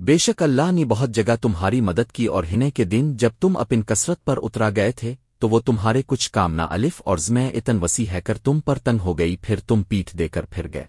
بے شک اللہ نے بہت جگہ تمہاری مدد کی اور ہنے کے دن جب تم اپن کثرت پر اترا گئے تھے، تو وہ تمہارے کچھ کام نہ الف اور زمیں اتن وسیع ہے کر تم پر تنگ ہو گئی، پھر تم پیٹھ دے کر پھر گئے۔